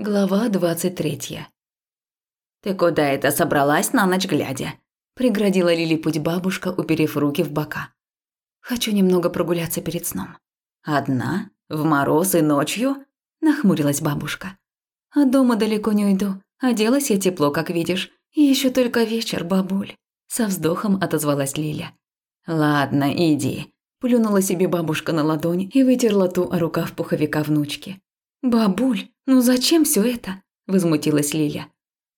Глава двадцать третья. «Ты куда это собралась на ночь глядя?» Преградила Лили путь бабушка, уперев руки в бока. «Хочу немного прогуляться перед сном». «Одна? В мороз и ночью?» Нахмурилась бабушка. «А дома далеко не уйду. Оделась я тепло, как видишь. И еще только вечер, бабуль». Со вздохом отозвалась Лиля. «Ладно, иди». Плюнула себе бабушка на ладонь и вытерла ту о рукав пуховика внучки. «Бабуль, ну зачем все это?» – возмутилась Лиля.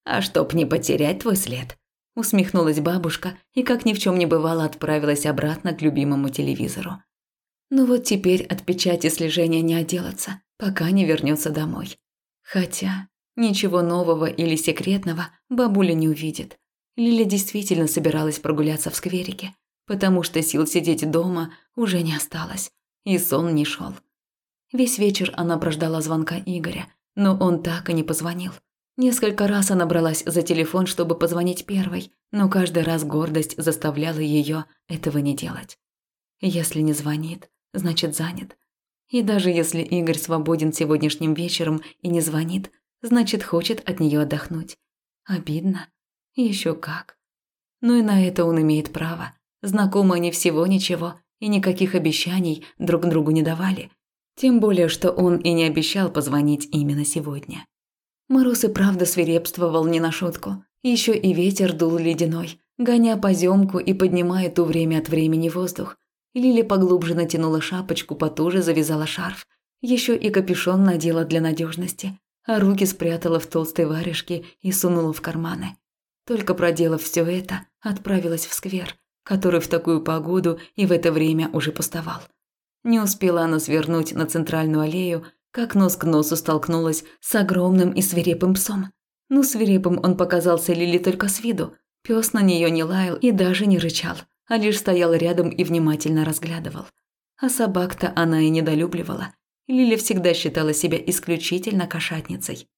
«А чтоб не потерять твой след», – усмехнулась бабушка и, как ни в чем не бывало, отправилась обратно к любимому телевизору. Ну вот теперь от печати слежения не отделаться, пока не вернется домой. Хотя ничего нового или секретного бабуля не увидит. Лиля действительно собиралась прогуляться в скверике, потому что сил сидеть дома уже не осталось, и сон не шел. Весь вечер она прождала звонка Игоря, но он так и не позвонил. Несколько раз она бралась за телефон, чтобы позвонить первой, но каждый раз гордость заставляла ее этого не делать. Если не звонит, значит занят. И даже если Игорь свободен сегодняшним вечером и не звонит, значит хочет от нее отдохнуть. Обидно. Еще как. Но и на это он имеет право. Знакомы они всего ничего, и никаких обещаний друг другу не давали. Тем более, что он и не обещал позвонить именно сегодня. Мороз и правда свирепствовал не на шутку. Еще и ветер дул ледяной, гоня поземку и поднимая ту время от времени воздух. Лили поглубже натянула шапочку, потуже завязала шарф. Еще и капюшон надела для надежности, а руки спрятала в толстой варежке и сунула в карманы. Только проделав все это, отправилась в сквер, который в такую погоду и в это время уже пустовал. Не успела она свернуть на центральную аллею, как нос к носу столкнулась с огромным и свирепым псом. Ну, свирепым он показался Лили только с виду. Пес на нее не лаял и даже не рычал, а лишь стоял рядом и внимательно разглядывал. А собак-то она и недолюбливала. Лили всегда считала себя исключительно кошатницей.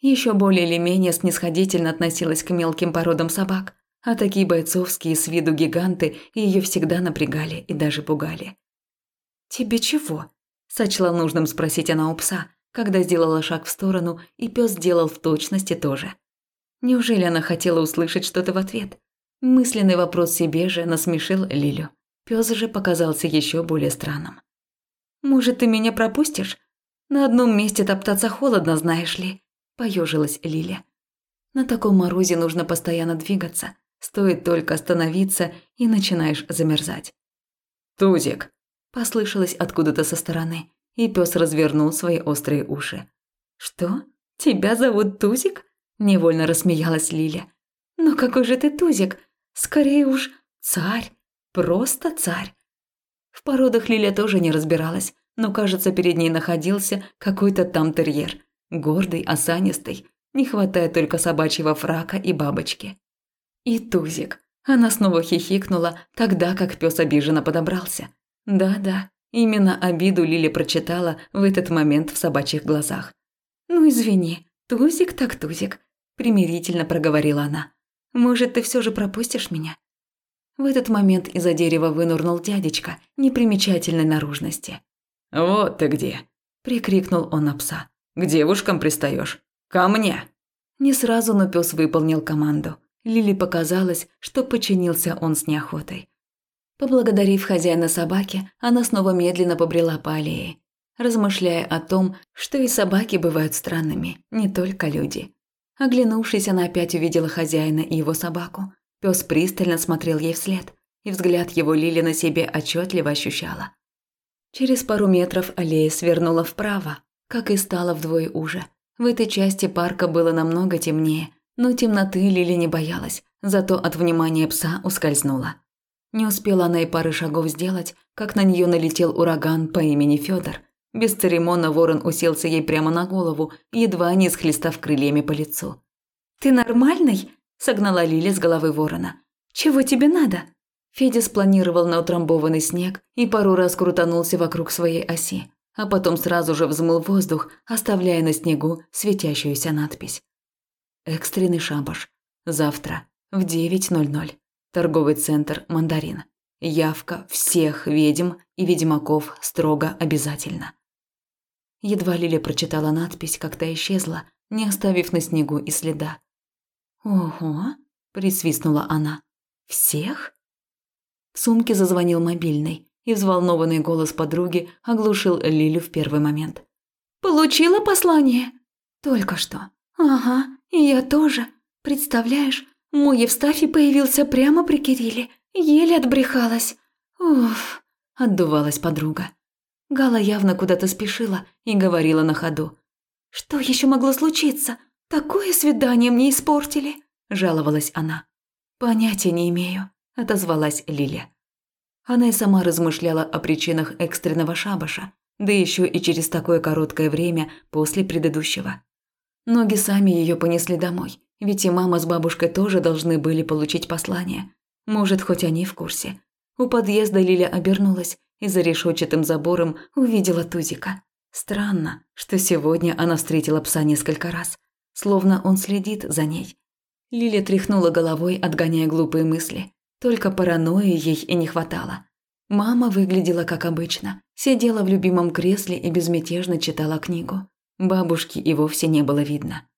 Еще более или менее снисходительно относилась к мелким породам собак, а такие бойцовские с виду гиганты ее всегда напрягали и даже пугали. «Тебе чего?» – сочла нужным спросить она у пса, когда сделала шаг в сторону, и пес сделал в точности то же. Неужели она хотела услышать что-то в ответ? Мысленный вопрос себе же насмешил Лилю. Пес же показался еще более странным. «Может, ты меня пропустишь? На одном месте топтаться холодно, знаешь ли», – поежилась Лиля. «На таком морозе нужно постоянно двигаться. Стоит только остановиться, и начинаешь замерзать». «Тузик, послышалось откуда-то со стороны, и пес развернул свои острые уши. «Что? Тебя зовут Тузик?» – невольно рассмеялась Лиля. «Но какой же ты Тузик? Скорее уж царь, просто царь». В породах Лиля тоже не разбиралась, но, кажется, перед ней находился какой-то там терьер, гордый, осанистый, не хватает только собачьего фрака и бабочки. И Тузик. Она снова хихикнула, тогда как пес обиженно подобрался. Да-да, именно обиду Лили прочитала в этот момент в собачьих глазах. «Ну, извини, тузик так тузик», – примирительно проговорила она. «Может, ты все же пропустишь меня?» В этот момент из-за дерева вынурнул дядечка непримечательной наружности. «Вот ты где!» – прикрикнул он на пса. «К девушкам пристаешь? Ко мне!» Не сразу, но пес выполнил команду. Лили показалось, что подчинился он с неохотой. Поблагодарив хозяина собаки, она снова медленно побрела по аллее, размышляя о том, что и собаки бывают странными, не только люди. Оглянувшись, она опять увидела хозяина и его собаку. Пес пристально смотрел ей вслед, и взгляд его Лили на себе отчетливо ощущала. Через пару метров аллея свернула вправо, как и стало вдвое уже. В этой части парка было намного темнее, но темноты Лили не боялась, зато от внимания пса ускользнула. Не успела она и пары шагов сделать, как на нее налетел ураган по имени Федор. Без церемона ворон уселся ей прямо на голову, едва не схлестав крыльями по лицу. «Ты нормальный?» – согнала Лиля с головы ворона. «Чего тебе надо?» Федя спланировал на утрамбованный снег и пару раз крутанулся вокруг своей оси, а потом сразу же взмыл воздух, оставляя на снегу светящуюся надпись. «Экстренный шабаш. Завтра в 9.00». Торговый центр «Мандарин». Явка всех ведьм и ведьмаков строго обязательно. Едва Лиля прочитала надпись, как та исчезла, не оставив на снегу и следа. «Ого!» – присвистнула она. «Всех?» В сумке зазвонил мобильный, и взволнованный голос подруги оглушил Лилю в первый момент. «Получила послание?» «Только что». «Ага, и я тоже. Представляешь, мой Евстафий появился прямо при Кирилле. Еле отбрехалась. Уф, отдувалась подруга. Гала явно куда-то спешила и говорила на ходу. «Что еще могло случиться? Такое свидание мне испортили!» – жаловалась она. «Понятия не имею», – отозвалась Лиля. Она и сама размышляла о причинах экстренного шабаша, да еще и через такое короткое время после предыдущего. Ноги сами ее понесли домой, ведь и мама с бабушкой тоже должны были получить послание. Может, хоть они в курсе. У подъезда Лиля обернулась и за решетчатым забором увидела Тузика. Странно, что сегодня она встретила пса несколько раз, словно он следит за ней. Лиля тряхнула головой, отгоняя глупые мысли. Только паранойи ей и не хватало. Мама выглядела как обычно, сидела в любимом кресле и безмятежно читала книгу. Бабушки и вовсе не было видно.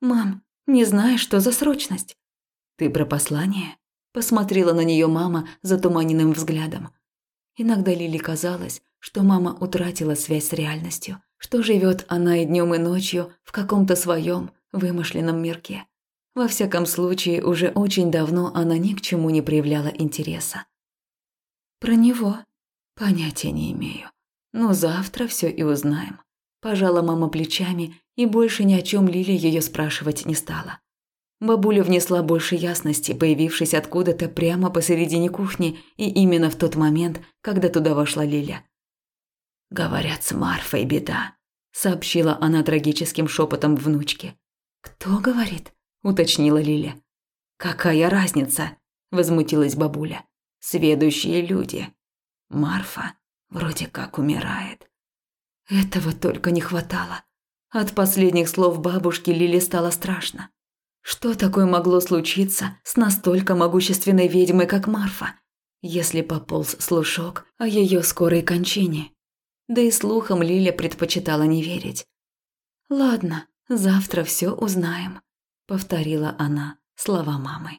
«Мам, не знаешь, что за срочность?» «Ты про послание?» Посмотрела на нее мама затуманенным взглядом. Иногда Лили казалось, что мама утратила связь с реальностью, что живет она и днем, и ночью в каком-то своем вымышленном мирке. Во всяком случае, уже очень давно она ни к чему не проявляла интереса. Про него понятия не имею. Но завтра все и узнаем. Пожала мама плечами и больше ни о чем Лили ее спрашивать не стала. Бабуля внесла больше ясности, появившись откуда-то прямо посередине кухни и именно в тот момент, когда туда вошла Лиля. «Говорят, с Марфой беда», – сообщила она трагическим шепотом внучке. «Кто говорит?» – уточнила Лиля. «Какая разница?» – возмутилась бабуля. «Сведущие люди. Марфа вроде как умирает». Этого только не хватало. От последних слов бабушки Лиле стало страшно. Что такое могло случиться с настолько могущественной ведьмой, как Марфа, если пополз слушок о ее скорой кончине? Да и слухам Лиля предпочитала не верить. «Ладно, завтра все узнаем», – повторила она слова мамы.